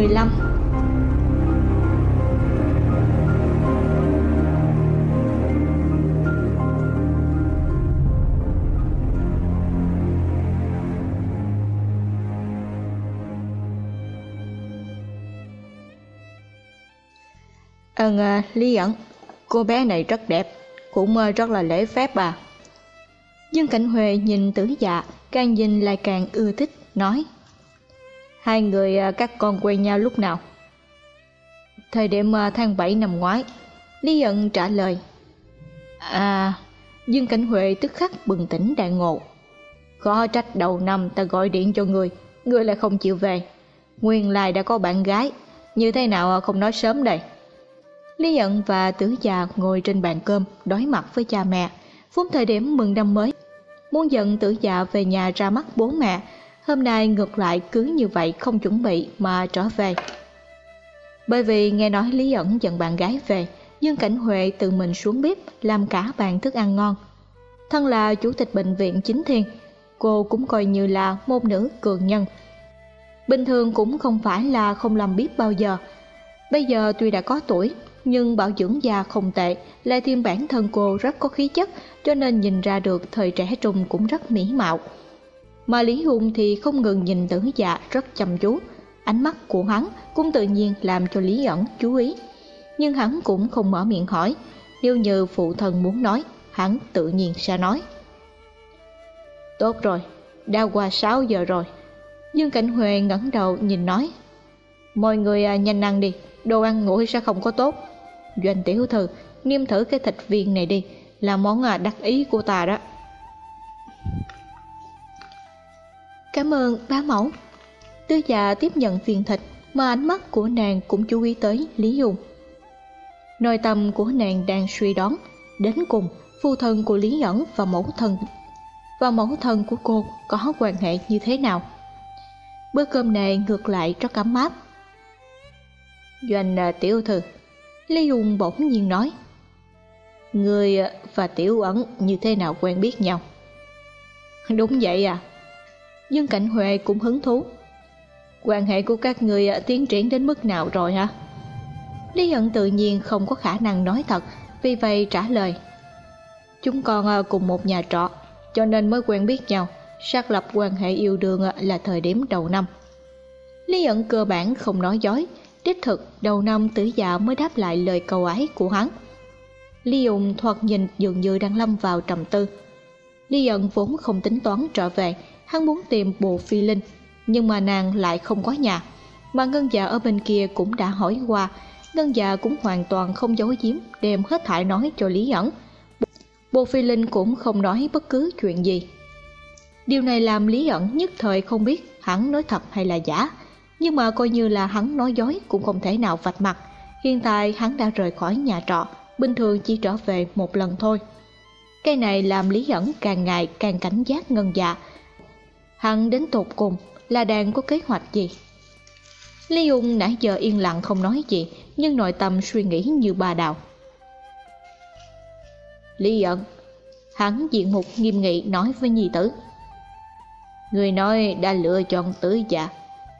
15 Ơn à, Lý ẩn, cô bé này rất đẹp, cũng à, rất là lễ phép à. Dương Cảnh Huệ nhìn tử dạ, càng nhìn lại càng ưa thích, nói Hai người à, các con quen nhau lúc nào? Thời điểm à, tháng 7 năm ngoái, Lý ẩn trả lời À, Dương Cảnh Huệ tức khắc bừng tỉnh đại ngộ. khó trách đầu năm ta gọi điện cho người, người lại không chịu về. Nguyên lai đã có bạn gái, như thế nào à, không nói sớm đây. Lý ẩn và tử già ngồi trên bàn cơm đối mặt với cha mẹ, Phút thời điểm mừng năm mới. Muốn dẫn tử già về nhà ra mắt bố mẹ, hôm nay ngược lại cứ như vậy không chuẩn bị mà trở về. Bởi vì nghe nói Lý ẩn dẫn bạn gái về, Dương Cảnh Huệ tự mình xuống bếp làm cả bàn thức ăn ngon. Thân là chủ tịch bệnh viện chính thiên, cô cũng coi như là một nữ cường nhân. Bình thường cũng không phải là không làm bếp bao giờ. Bây giờ tuy đã có tuổi nhưng bảo dưỡng da không tệ, lại thêm bản thân cô rất có khí chất, cho nên nhìn ra được thời trẻ trung cũng rất mỹ mạo. Mà Lý Hùng thì không ngừng nhìn tử dạ rất chăm chú, ánh mắt của hắn cũng tự nhiên làm cho Lý ẩn chú ý. Nhưng hắn cũng không mở miệng hỏi, nếu như phụ thân muốn nói, hắn tự nhiên sẽ nói. Tốt rồi, đã qua 6 giờ rồi. Dương Cảnh Huệ ngẩng đầu nhìn nói, mọi người à, nhanh ăn đi, đồ ăn nguội sẽ không có tốt. Doanh tiểu thư, niêm thử cái thịt viên này đi, là món à, đặc ý của ta đó. Cảm ơn bá mẫu. Tư già tiếp nhận viên thịt mà ánh mắt của nàng cũng chú ý tới Lý Dung. Nội tâm của nàng đang suy đoán, đến cùng phu thân của Lý Nhẫn và mẫu thân và mẫu thân của cô có quan hệ như thế nào. Bữa cơm này ngược lại rất ấm áp. Doanh à, tiểu thư, Lý Dung bỗng nhiên nói Người và Tiểu Ẩn như thế nào quen biết nhau Đúng vậy à Dương Cảnh Huệ cũng hứng thú. Quan hệ của các người à, tiến triển đến mức nào rồi hả? Lý Hận tự nhiên không có khả năng nói thật, Vì vậy trả lời. Chúng con à, cùng một nhà trọ, Cho nên mới quen biết nhau, Xác lập quan hệ yêu đương à, là thời điểm đầu năm. Lý Hận cơ bản không nói dối, Đích thực đầu năm tử dạ mới đáp lại lời cầu ái của hắn. Lý dùng thoạt nhìn dường như đang lâm vào trầm tư. Lý Dận vốn không tính toán trở về Hắn muốn tìm bộ phi linh, Nhưng mà nàng lại không có nhà. Mà ngân dạ ở bên kia cũng đã hỏi qua. Ngân dạ cũng hoàn toàn không giấu giếm, Đem hết thải nói cho Lý Ẩn. Bộ phi linh cũng không nói bất cứ chuyện gì. Điều này làm Lý Ẩn nhất thời không biết hắn nói thật hay là giả. Nhưng mà coi như là hắn nói dối cũng không thể nào vạch mặt. Hiện tại hắn đã rời khỏi nhà trọ, bình thường chỉ trở về một lần thôi. Cái này làm lý ẩn càng ngày càng cảnh giác ngân dạ hắn đến tột cùng là đang có kế hoạch gì? Lý ung nãy giờ yên lặng không nói gì, nhưng nội tâm suy nghĩ như bà đào lý ẩn hắn diện mục nghiêm nghị nói với nhi tử. Người nói đã lựa chọn tử dạ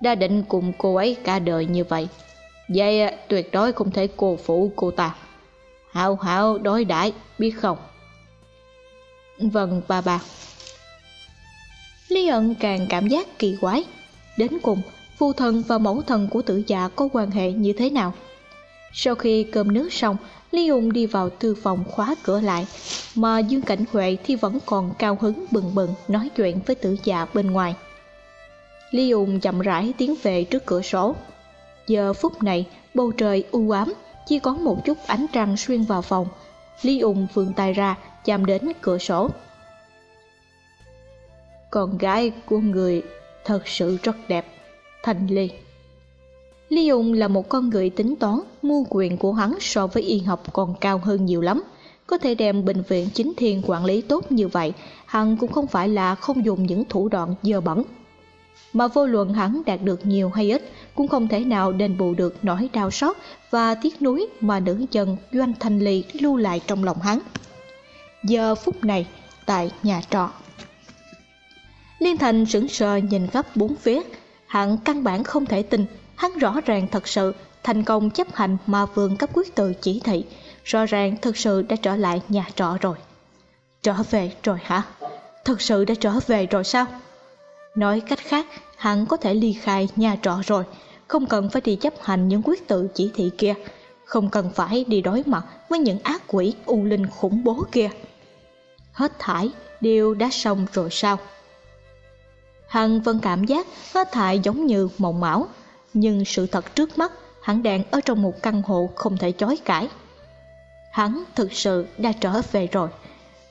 đã định cùng cô ấy cả đời như vậy. Vậy tuyệt đối không thể cô phụ cô ta. Hảo hảo đối đãi, biết không? Vâng bà bà lý ẩn càng cảm giác kỳ quái đến cùng phu thần và mẫu thần của tử dạ có quan hệ như thế nào sau khi cơm nước xong lý ung đi vào thư phòng khóa cửa lại mà dương cảnh huệ thì vẫn còn cao hứng bừng bừng nói chuyện với tử dạ bên ngoài Lý Ung chậm rãi tiến về trước cửa sổ. Giờ phút này, bầu trời u ám, chỉ có một chút ánh trăng xuyên vào phòng. Lý Ung vươn tay ra, chạm đến cửa sổ. Con gái của người thật sự rất đẹp, Thanh Ly. Lý ung là một con người tính toán, mưu quyền của hắn so với y học còn cao hơn nhiều lắm. Có thể đem bệnh viện chính thiên quản lý tốt như vậy, hắn cũng không phải là không dùng những thủ đoạn dơ bẩn. Mà vô luận hắn đạt được nhiều hay ít, cũng không thể nào đền bù được nỗi đau xót và tiếc nuối mà nữ dân Doanh Thanh Ly lưu lại trong lòng hắn. Giờ phút này, tại nhà trọ. Liên Thành sững sờ nhìn gấp bốn phía, hắn căn bản không thể tin hắn rõ ràng thật sự thành công chấp hành mà vương cấp quyết tự chỉ thị, rõ ràng thật sự đã trở lại nhà trọ rồi. Trở về rồi hả? Thật sự đã trở về rồi sao? Nói cách khác, hắn có thể ly khai nhà trọ rồi, không cần phải đi chấp hành những quyết tự chỉ thị kia, không cần phải đi đối mặt với những ác quỷ u linh khủng bố kia. Hết thải đều đã xong rồi sao? Hằng vẫn cảm giác hết thải giống như mộng mão, nhưng sự thật trước mắt hắn đang ở trong một căn hộ không thể chối cãi. Hắn thực sự đã trở về rồi,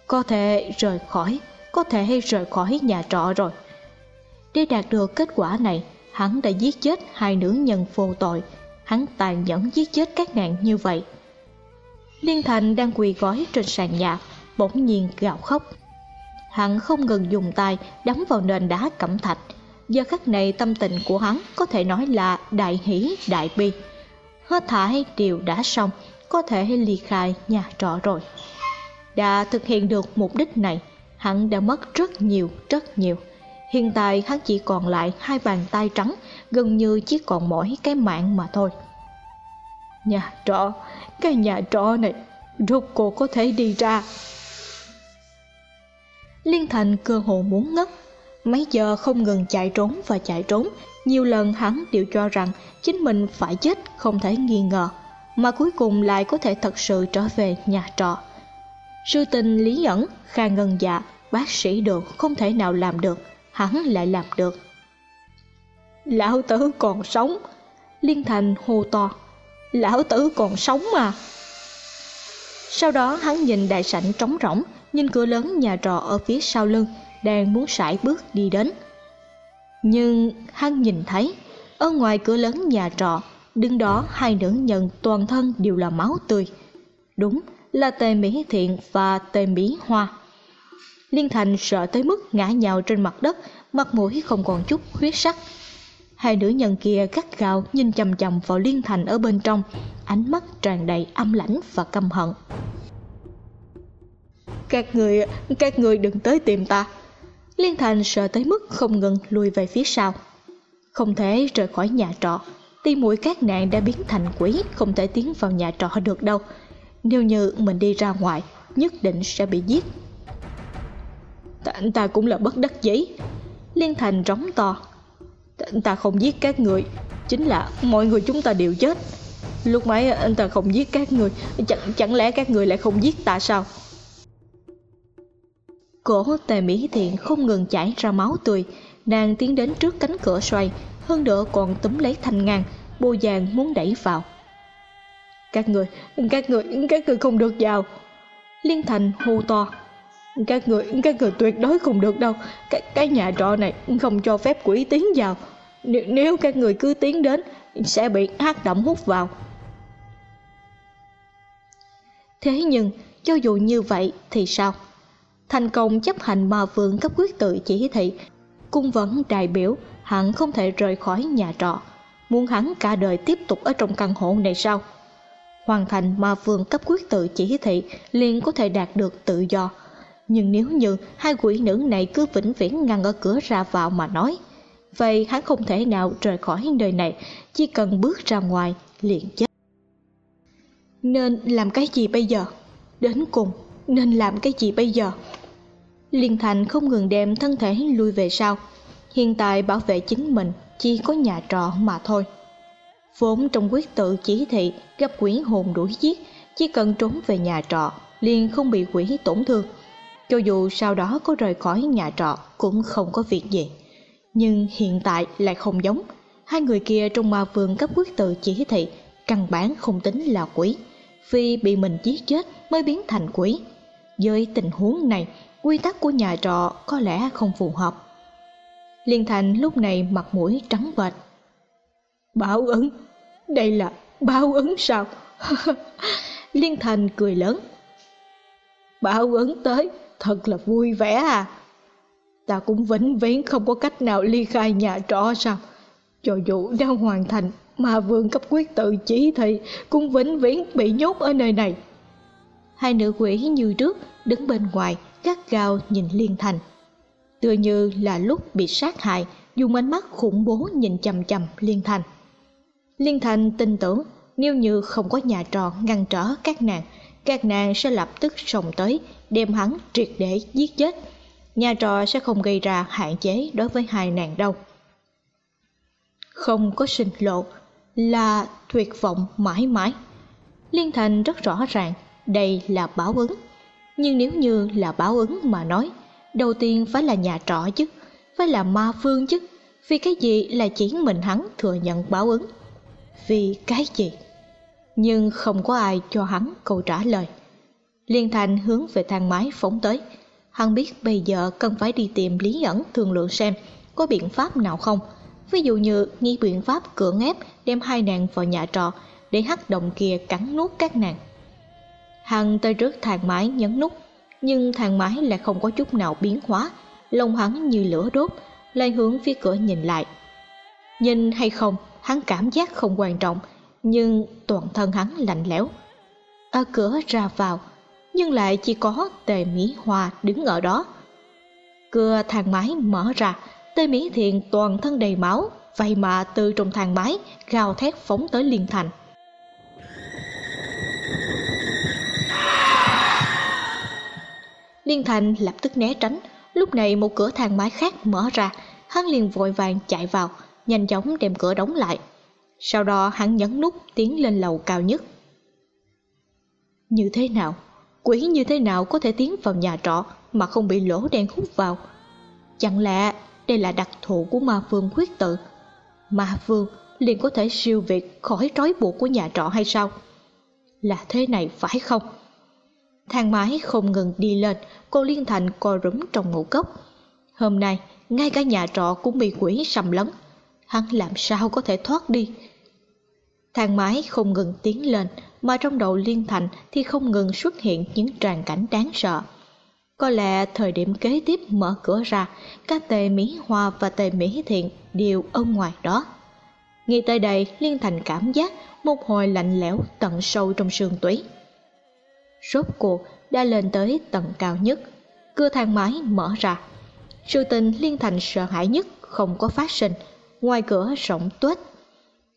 có thể rời khỏi, có thể rời khỏi nhà trọ rồi. Để đạt được kết quả này, hắn đã giết chết hai nữ nhân vô tội, hắn tàn nhẫn giết chết các nạn như vậy. Liên Thành đang quỳ gói trên sàn nhà, bỗng nhiên gào khóc. Hắn không ngừng dùng tay đấm vào nền đá cẩm thạch, giờ khắc này tâm tình của hắn có thể nói là đại hỷ đại bi. Hết thải đều đã xong. Có thể ly khai nhà trọ rồi. Đã thực hiện được mục đích này hắn đã mất rất nhiều rất nhiều. Hiện tại hắn chỉ còn lại hai bàn tay trắng gần như chỉ còn mỗi cái mạng mà thôi. Nhà trọ cái nhà trọ này rốt cô có thể đi ra liên thành cơ hồ muốn ngất Mấy giờ không ngừng chạy trốn và chạy trốn, nhiều lần hắn đều cho rằng chính mình phải chết không thể nghi ngờ, mà cuối cùng lại có thể thật sự trở về nhà trọ. Sư tình lý nhẫn, kha ngân dạ, bác sĩ được không thể nào làm được, hắn lại làm được. Lão tử còn sống, Liên Thành hô to, lão tử còn sống mà. Sau đó hắn nhìn đại sảnh trống rỗng, nhìn cửa lớn nhà trọ ở phía sau lưng, đang muốn sải bước đi đến. Nhưng hắn nhìn thấy, ở ngoài cửa lớn nhà trọ, đứng đó hai nữ nhân toàn thân đều là máu tươi. Đúng là tề Mỹ Thiện và tề Mỹ Hoa. Liên Thành sợ tới mức ngã nhào trên mặt đất, mặt mũi không còn chút huyết sắc. Hai nữ nhân kia gắt gao nhìn chầm chầm vào Liên Thành ở bên trong, ánh mắt tràn đầy âm lãnh và căm hận. Các người, các người đừng tới tìm ta. Liên Thành sợ tới mức không ngừng lùi về phía sau. Không thể rời khỏi nhà trọ, tim mũi các nạn đã biến thành quỷ không thể tiến vào nhà trọ được đâu. Nếu như mình đi ra ngoài, nhất định sẽ bị giết. Ta, ta cũng là bất đắc dĩ. Liên Thành rống to. Ta, ta không giết các người, chính là mọi người chúng ta đều chết. Lúc mấy anh ta không giết các người, chẳng, chẳng lẽ các người lại không giết ta sao? Cổ tề Mỹ Thiện không ngừng chảy ra máu tươi, nàng tiến đến trước cánh cửa xoay, hơn nữa còn túm lấy thanh ngang, bô vàng muốn đẩy vào. Các người, các người, các người không được vào. Liên Thành hô to. Các người, các người tuyệt đối không được đâu. Cái, cái nhà trọ này không cho phép quỷ tiến vào. Nếu, nếu các người cứ tiến đến, sẽ bị hát động hút vào. Thế nhưng, cho dù như vậy thì sao? Thành công chấp hành ma vương cấp quyết tự chỉ thị. Cung vẫn đại biểu, hắn không thể rời khỏi nhà trọ. Muốn hắn cả đời tiếp tục ở trong căn hộ này sao? Hoàn thành ma vương cấp quyết tự chỉ thị liền có thể đạt được tự do. Nhưng nếu như hai quỷ nữ này cứ vĩnh viễn ngăn ở cửa ra vào mà nói, vậy hắn không thể nào rời khỏi nơi này, chỉ cần bước ra ngoài liền chết. Nên làm cái gì bây giờ? Đến cùng nên làm cái gì bây giờ Liên Thành không ngừng đem thân thể lui về sau. Hiện tại bảo vệ chính mình chỉ có nhà trọ mà thôi. Vốn trong quyết tự chỉ thị gặp quỷ hồn đuổi giết, chỉ cần trốn về nhà trọ liền không bị quỷ tổn thương. Cho dù sau đó có rời khỏi nhà trọ cũng không có việc gì. Nhưng hiện tại lại không giống. Hai người kia trong ma vương cấp quyết tự chỉ thị căn bản không tính là quỷ. Vì bị mình giết chết mới biến thành quỷ với tình huống này, quy tắc của nhà trọ có lẽ không phù hợp. Liên thành lúc này mặt mũi trắng bệch. Báo ứng, đây là báo ứng sao? Liên thành cười lớn. Báo ứng tới, thật là vui vẻ à. Ta cũng vĩnh viễn không có cách nào ly khai nhà trọ sao? Cho dù đã hoàn thành mà vương cấp quyết tự chỉ thì cũng vĩnh viễn bị nhốt ở nơi này hai nữ quỷ như trước đứng bên ngoài, gắt gao nhìn liên thành. Tựa như là lúc bị sát hại, dùng ánh mắt khủng bố nhìn chằm chằm liên thành. Liên thành tin tưởng, nếu như không có nhà trọ ngăn trở các nàng các nàng sẽ lập tức xông tới, đem hắn triệt để giết chết. Nhà trọ sẽ không gây ra hạn chế đối với hai nàng đâu. Không có sinh lộ, là tuyệt vọng mãi mãi. Liên thành rất rõ ràng đây là báo ứng. Nhưng nếu như là báo ứng mà nói, đầu tiên phải là nhà trọ chứ, phải là ma phương chứ. Vì cái gì là chỉ mình hắn thừa nhận báo ứng? Vì cái gì? Nhưng không có ai cho hắn câu trả lời. Liên thành hướng về thang máy phóng tới. Hắn biết bây giờ cần phải đi tìm lý ẩn thương lượng xem có biện pháp nào không. Ví dụ như nghi biện pháp cưỡng ép đem hai nàng vào nhà trọ để hắc động kia cắn nuốt các nàng hắn tới trước thang máy nhấn nút, nhưng thang máy lại không có chút nào biến hóa lòng hắn như lửa đốt, lại hướng phía cửa nhìn lại. Nhìn hay không, hắn cảm giác không quan trọng, nhưng toàn thân hắn lạnh lẽo. Ở cửa ra vào, nhưng lại chỉ có tề mỹ hòa đứng ở đó. Cửa thang máy mở ra, tề mỹ thiện toàn thân đầy máu, vậy mà từ trong thang máy gào thét phóng tới liên thành. Liên thành lập tức né tránh. Lúc này một cửa thang máy khác mở ra. Hắn liền vội vàng chạy vào, nhanh chóng đem cửa đóng lại. Sau đó hắn nhấn nút tiến lên lầu cao nhất. Như thế nào? Quỷ như thế nào có thể tiến vào nhà trọ mà không bị lỗ đen hút vào? Chẳng lẽ đây là đặc thù của ma Phương khuyết tự? Ma Phương liền có thể siêu việt khỏi trói buộc của nhà trọ hay sao? Là thế này phải không? Thang máy không ngừng đi lên, cô liên thành co rúm trong ngủ cốc. Hôm nay, ngay cả nhà trọ cũng bị quỷ sầm lấn. Hắn làm sao có thể thoát đi? Thang máy không ngừng tiến lên, mà trong đầu liên thành thì không ngừng xuất hiện những tràn cảnh đáng sợ. Có lẽ thời điểm kế tiếp mở cửa ra, các tề mỹ hoa và tề mỹ thiện đều ở ngoài đó. Nghĩ tới đây, liên thành cảm giác một hồi lạnh lẽo tận sâu trong xương tủy rốt cuộc, đã lên tới tầng cao nhất. Cửa thang máy mở ra. Sự tình liên thành sợ hãi nhất không có phát sinh. Ngoài cửa rộng tuếch.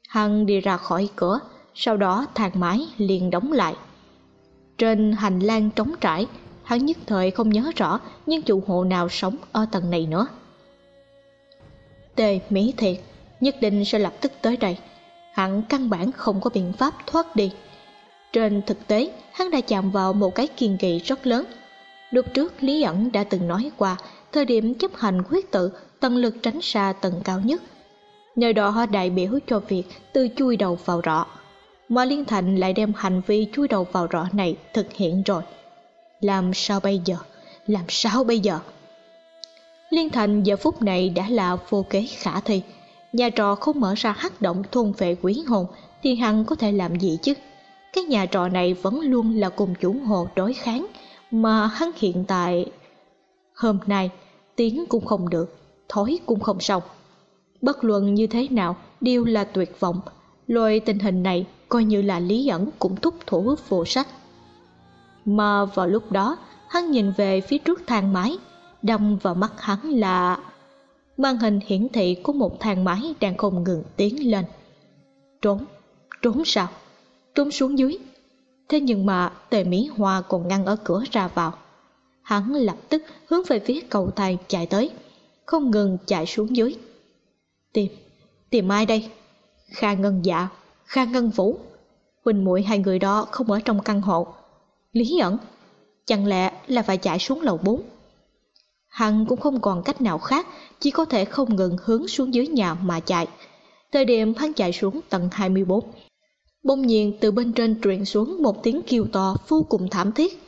Hắn đi ra khỏi cửa, sau đó thang máy liền đóng lại. Trên hành lang trống trải, hắn nhất thời không nhớ rõ nhưng chủ hộ nào sống ở tầng này nữa. Tề mỹ thiệt nhất định sẽ lập tức tới đây. Hắn căn bản không có biện pháp thoát đi trên thực tế, hắn đã chạm vào một cái kiên kỳ rất lớn. Lúc trước, lý ẩn đã từng nói qua, thời điểm chấp hành quyết tự, tận lực tránh xa tầng cao nhất. Nơi đó họ đại biểu cho việc từ chui đầu vào rọ. Mà liên thành lại đem hành vi chui đầu vào rọ này thực hiện rồi. Làm sao bây giờ? Làm sao bây giờ? Liên thành giờ phút này đã là vô kế khả thi. Nhà trọ không mở ra hắc động thôn vệ quý hồn, thì hắn có thể làm gì chứ? Cái nhà trọ này vẫn luôn là cùng chủ hộ đối kháng, mà hắn hiện tại, hôm nay, tiếng cũng không được, thối cũng không xong. Bất luận như thế nào, đều là tuyệt vọng. Loại tình hình này coi như là lý ẩn cũng thúc thủ vô sách. Mà vào lúc đó, hắn nhìn về phía trước thang máy, đâm vào mắt hắn là màn hình hiển thị của một thang máy đang không ngừng tiến lên. Trốn trốn sao? Tung xuống dưới. Thế nhưng mà tề mỹ hoa còn ngăn ở cửa ra vào. Hắn lập tức hướng về phía cầu thang chạy tới, không ngừng chạy xuống dưới. Tìm tìm ai đây? Kha ngân dạ kha ngân vũ. Huỳnh muội hai người đó không ở trong căn hộ. Lý ẩn, chẳng lẽ là phải chạy xuống lầu bốn? Hắn cũng không còn cách nào khác, chỉ có thể không ngừng hướng xuống dưới nhà mà chạy. Thời điểm hắn chạy xuống tầng 24 bỗng nhiên, từ bên trên truyền xuống một tiếng kêu to vô cùng thảm thiết.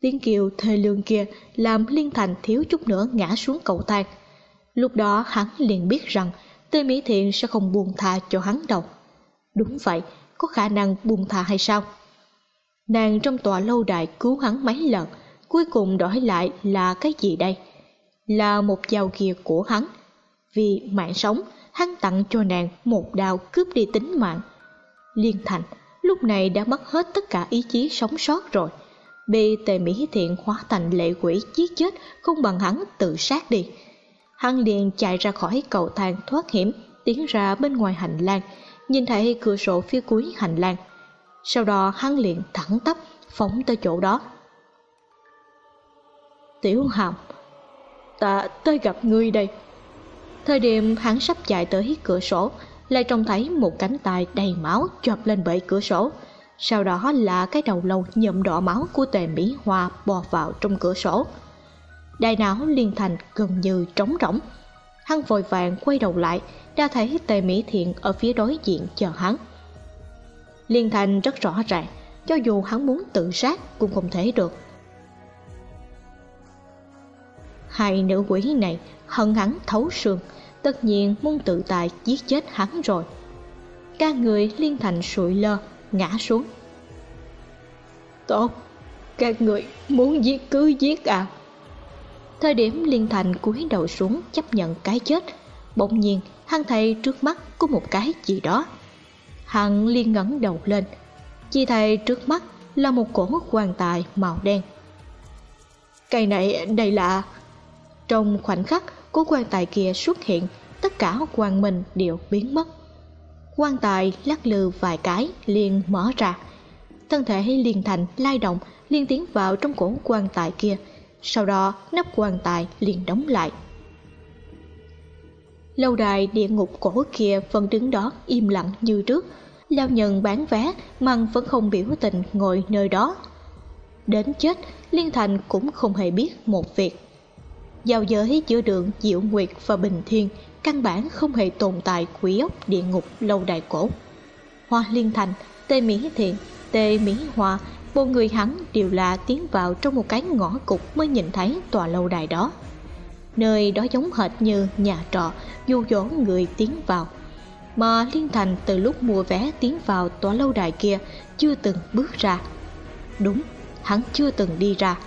Tiếng kêu thê lương kia làm liên thành thiếu chút nữa ngã xuống cầu thang. Lúc đó, hắn liền biết rằng tê mỹ thiện sẽ không buông tha cho hắn đâu. Đúng vậy, có khả năng buông tha hay sao? Nàng trong tòa lâu đài cứu hắn mấy lần, cuối cùng đổi lại là cái gì đây? Là một dao kia của hắn. Vì mạng sống, hắn tặng cho nàng một đao cướp đi tính mạng liên thành, lúc này đã mất hết tất cả ý chí sống sót rồi. Bị tề mỹ thiện hóa thành lệ quỷ giết chết, không bằng hắn tự sát đi. Hắn liền chạy ra khỏi cầu thang thoát hiểm, tiến ra bên ngoài hành lang, nhìn thấy cửa sổ phía cuối hành lang. Sau đó hắn liền thẳng tắp phóng tới chỗ đó. Tiểu hàm, ta tới gặp ngươi đây. Thời điểm hắn sắp chạy tới cửa sổ lại trông thấy một cánh tay đầy máu chộp lên bệ cửa sổ. Sau đó là cái đầu lâu nhuộm đỏ máu của tề mỹ hoa bò vào trong cửa sổ. Đại não liên thành gần như trống rỗng. Hắn vội vàng quay đầu lại, đã thấy tề mỹ thiện ở phía đối diện chờ hắn. Liên thành rất rõ ràng, cho dù hắn muốn tự sát cũng không thể được. Hai nữ quỷ này hận hắn thấu xương tất nhiên muốn tự tài giết chết hắn rồi. Ca người liên thành sụi lơ ngã xuống. Tốt các người muốn giết cứ giết à. Thời điểm liên thành cúi đầu xuống chấp nhận cái chết bỗng nhiên hắn thấy trước mắt có một cái gì đó. Hắn liên ngẩng đầu lên. Chỉ thấy trước mắt là một cổ quan tài màu đen. Cây này đây là trong khoảnh khắc của quan tài kia xuất hiện, tất cả quang minh đều biến mất. Quan tài lắc lư vài cái liền mở ra. Thân thể liền thành lai động, liên tiến vào trong cổ quan tài kia, sau đó nắp quan tài liền đóng lại. Lâu đài địa ngục cổ kia vẫn đứng đó im lặng như trước. Lao nhân bán vé, măng vẫn không biểu tình ngồi nơi đó. Đến chết, liên thành cũng không hề biết một việc giao giới giữa đường diệu nguyệt và bình thiên căn bản không hề tồn tại quỷ ốc địa ngục lâu đài cổ. Hoa liên thành, tê mỹ thiện, tê mỹ hoa, bốn người hắn đều là tiến vào trong một cái ngõ cục mới nhìn thấy tòa lâu đài đó. Nơi đó giống hệt như nhà trọ, du dỗ người tiến vào. Mà liên thành từ lúc mua vé tiến vào tòa lâu đài kia chưa từng bước ra. Đúng, hắn chưa từng đi ra.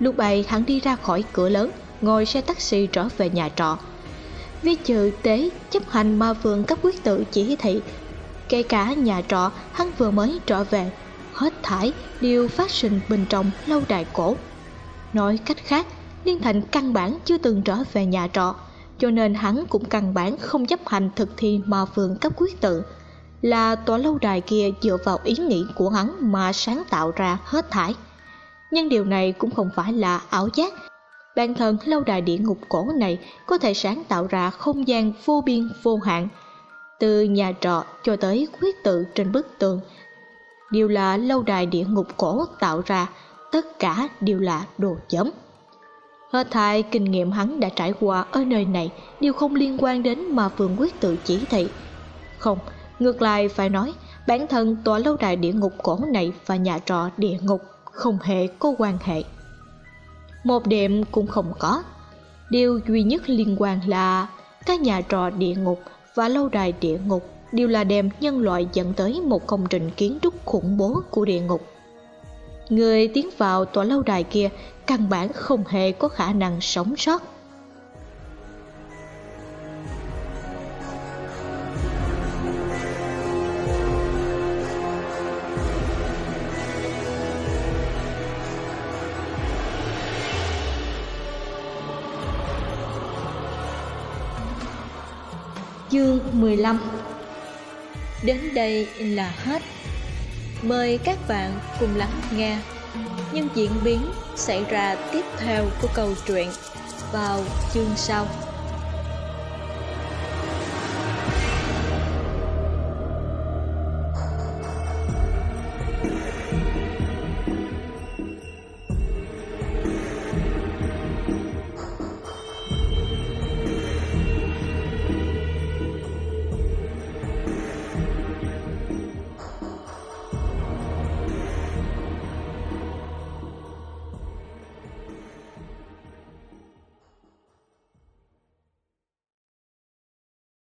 Lúc ấy hắn đi ra khỏi cửa lớn ngồi xe taxi trở về nhà trọ. Viết chữ tế chấp hành ma vương cấp quyết tự chỉ thị. Kể cả nhà trọ, hắn vừa mới trở về, hết thải đều phát sinh bên trong lâu đài cổ. Nói cách khác, liên thành căn bản chưa từng trở về nhà trọ, cho nên hắn cũng căn bản không chấp hành thực thi ma vương cấp quyết tự. Là tòa lâu đài kia dựa vào ý nghĩ của hắn mà sáng tạo ra hết thải. Nhưng điều này cũng không phải là ảo giác bản thân lâu đài địa ngục cổ này có thể sáng tạo ra không gian vô biên, vô hạn, từ nhà trọ cho tới quyết tự trên bức tường. Đều là lâu đài địa ngục cổ tạo ra, tất cả đều là đồ chấm. Hết thai kinh nghiệm hắn đã trải qua ở nơi này, đều không liên quan đến mà vườn quyết tự chỉ thị. Không, ngược lại phải nói, bản thân tòa lâu đài địa ngục cổ này và nhà trọ địa ngục không hề có quan hệ một đệm cũng không có. Điều duy nhất liên quan là các nhà trọ địa ngục và lâu đài địa ngục đều là đem nhân loại dẫn tới một công trình kiến trúc khủng bố của địa ngục. Người tiến vào tòa lâu đài kia căn bản không hề có khả năng sống sót. 15 Đến đây là hết. Mời các bạn cùng lắng nghe những diễn biến xảy ra tiếp theo của câu chuyện vào chương sau.